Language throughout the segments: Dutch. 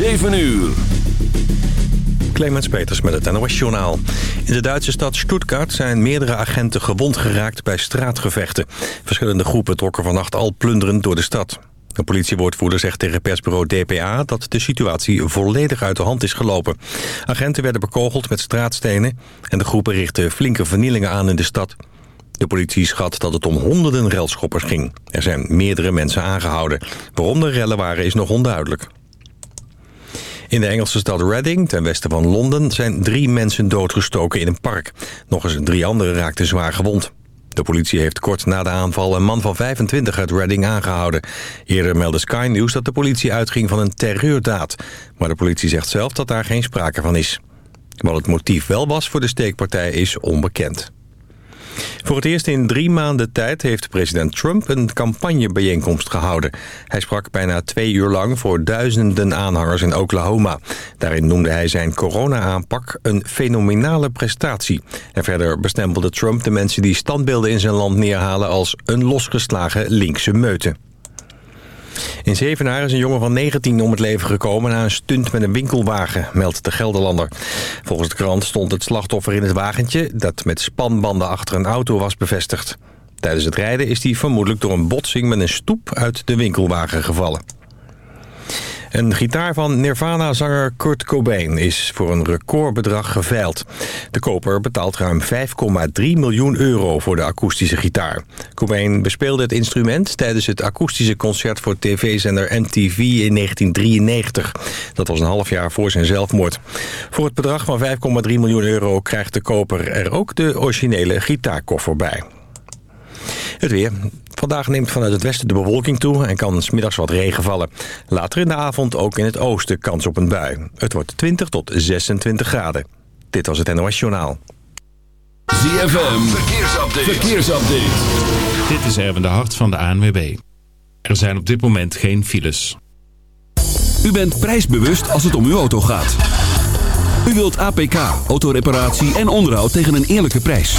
7 uur. Clemens Peters met het NOS Journaal. In de Duitse stad Stuttgart zijn meerdere agenten gewond geraakt bij straatgevechten. Verschillende groepen trokken vannacht al plunderend door de stad. Een politiewoordvoerder zegt tegen persbureau DPA dat de situatie volledig uit de hand is gelopen. Agenten werden bekogeld met straatstenen en de groepen richtten flinke vernielingen aan in de stad. De politie schat dat het om honderden relschoppers ging. Er zijn meerdere mensen aangehouden. Waarom de rellen waren is nog onduidelijk. In de Engelse stad Reading, ten westen van Londen, zijn drie mensen doodgestoken in een park. Nog eens drie anderen raakten zwaar gewond. De politie heeft kort na de aanval een man van 25 uit Reading aangehouden. Eerder meldde Sky News dat de politie uitging van een terreurdaad. Maar de politie zegt zelf dat daar geen sprake van is. Wat het motief wel was voor de steekpartij is onbekend. Voor het eerst in drie maanden tijd heeft president Trump een campagnebijeenkomst gehouden. Hij sprak bijna twee uur lang voor duizenden aanhangers in Oklahoma. Daarin noemde hij zijn corona-aanpak een fenomenale prestatie. En verder bestempelde Trump de mensen die standbeelden in zijn land neerhalen als een losgeslagen linkse meute. In Zevenaar is een jongen van 19 om het leven gekomen na een stunt met een winkelwagen, meldt de Gelderlander. Volgens de krant stond het slachtoffer in het wagentje dat met spanbanden achter een auto was bevestigd. Tijdens het rijden is hij vermoedelijk door een botsing met een stoep uit de winkelwagen gevallen. Een gitaar van Nirvana-zanger Kurt Cobain is voor een recordbedrag geveild. De koper betaalt ruim 5,3 miljoen euro voor de akoestische gitaar. Cobain bespeelde het instrument tijdens het akoestische concert voor tv-zender MTV in 1993. Dat was een half jaar voor zijn zelfmoord. Voor het bedrag van 5,3 miljoen euro krijgt de koper er ook de originele gitaarkoffer bij. Het weer. Vandaag neemt vanuit het westen de bewolking toe en kan smiddags wat regen vallen. Later in de avond ook in het oosten kans op een bui. Het wordt 20 tot 26 graden. Dit was het NOS Journaal. ZFM, verkeersupdate. verkeersupdate. Dit is Erwin de Hart van de ANWB. Er zijn op dit moment geen files. U bent prijsbewust als het om uw auto gaat. U wilt APK, autoreparatie en onderhoud tegen een eerlijke prijs.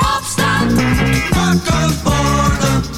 Opstand. Wakker worden.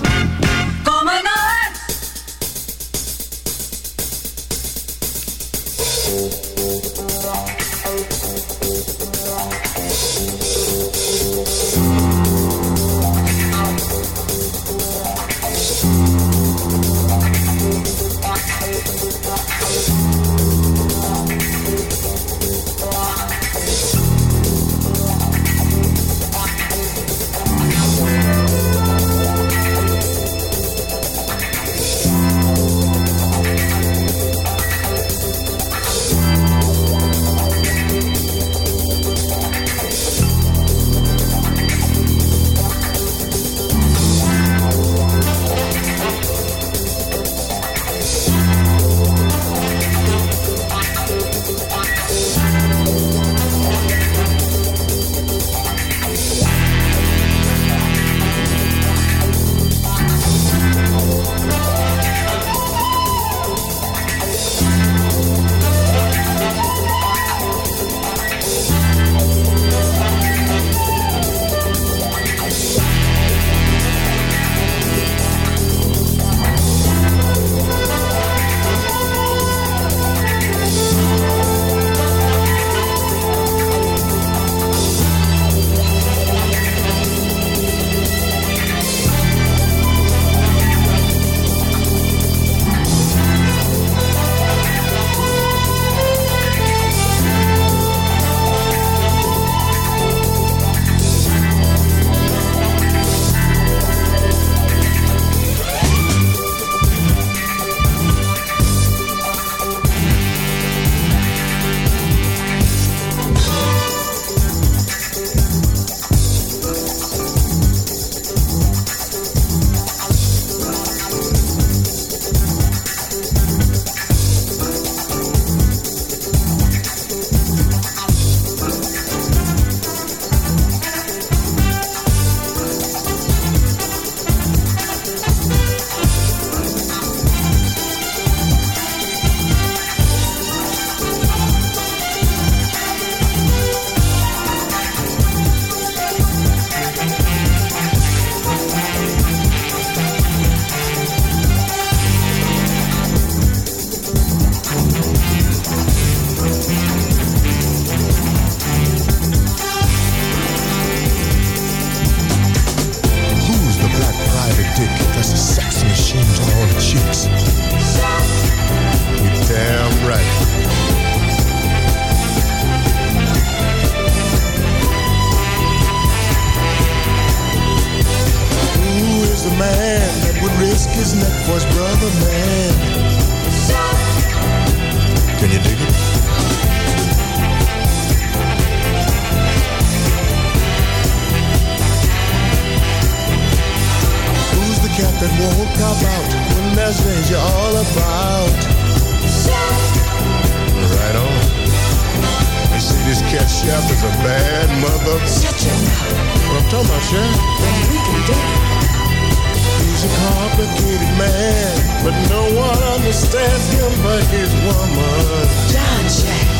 Understands him but his woman. John Jack.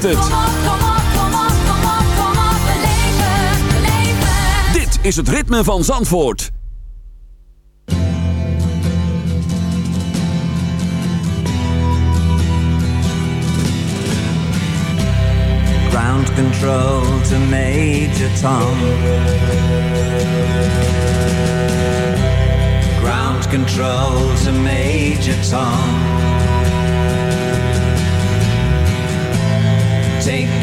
beleeft het. Dit is het ritme van Zandvoort. Ground control to Major Tom. Ground control to Major Tom.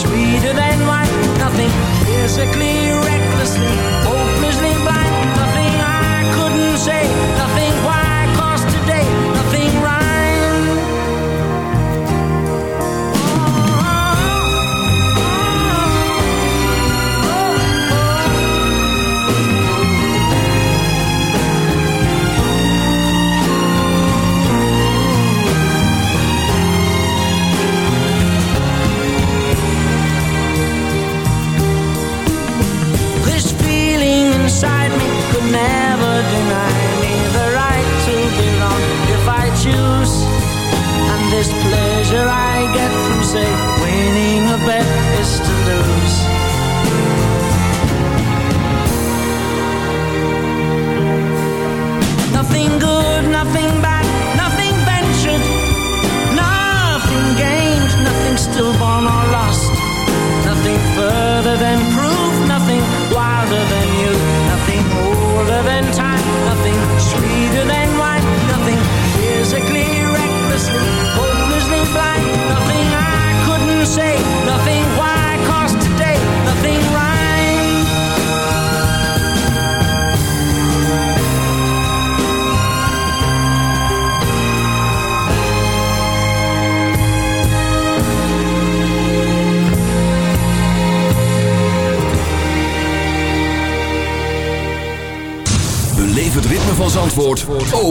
sweeter than wine. Nothing physically recklessly.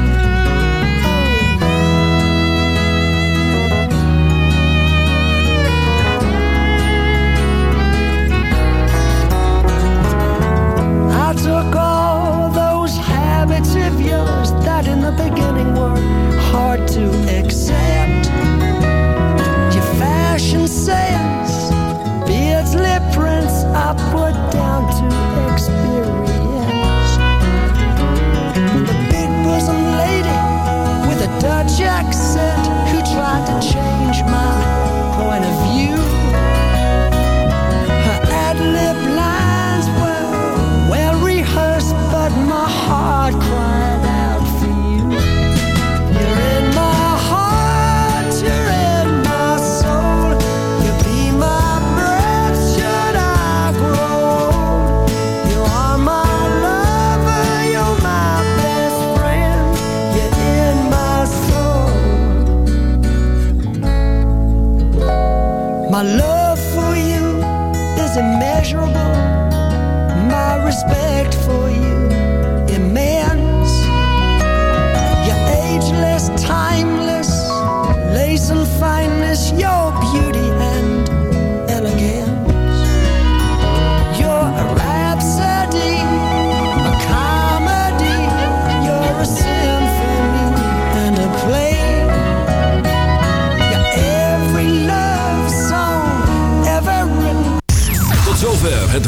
Bye.